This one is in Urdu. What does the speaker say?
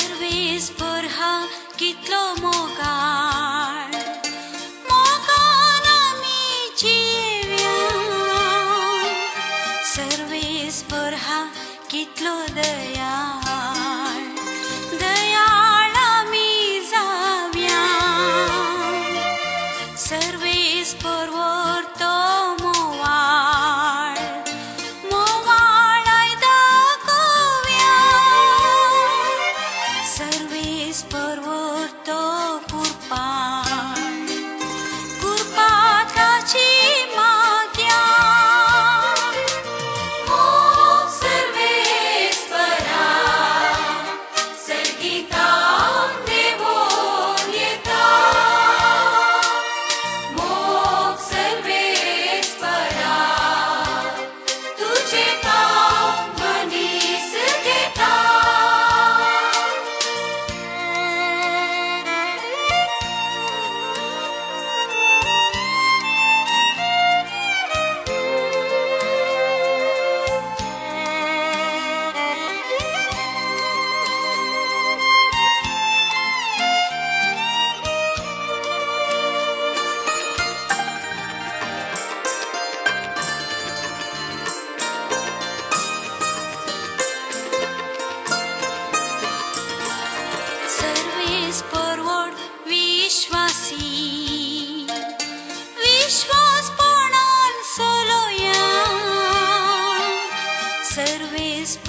درویز برہا کتلو موگا تو پور پا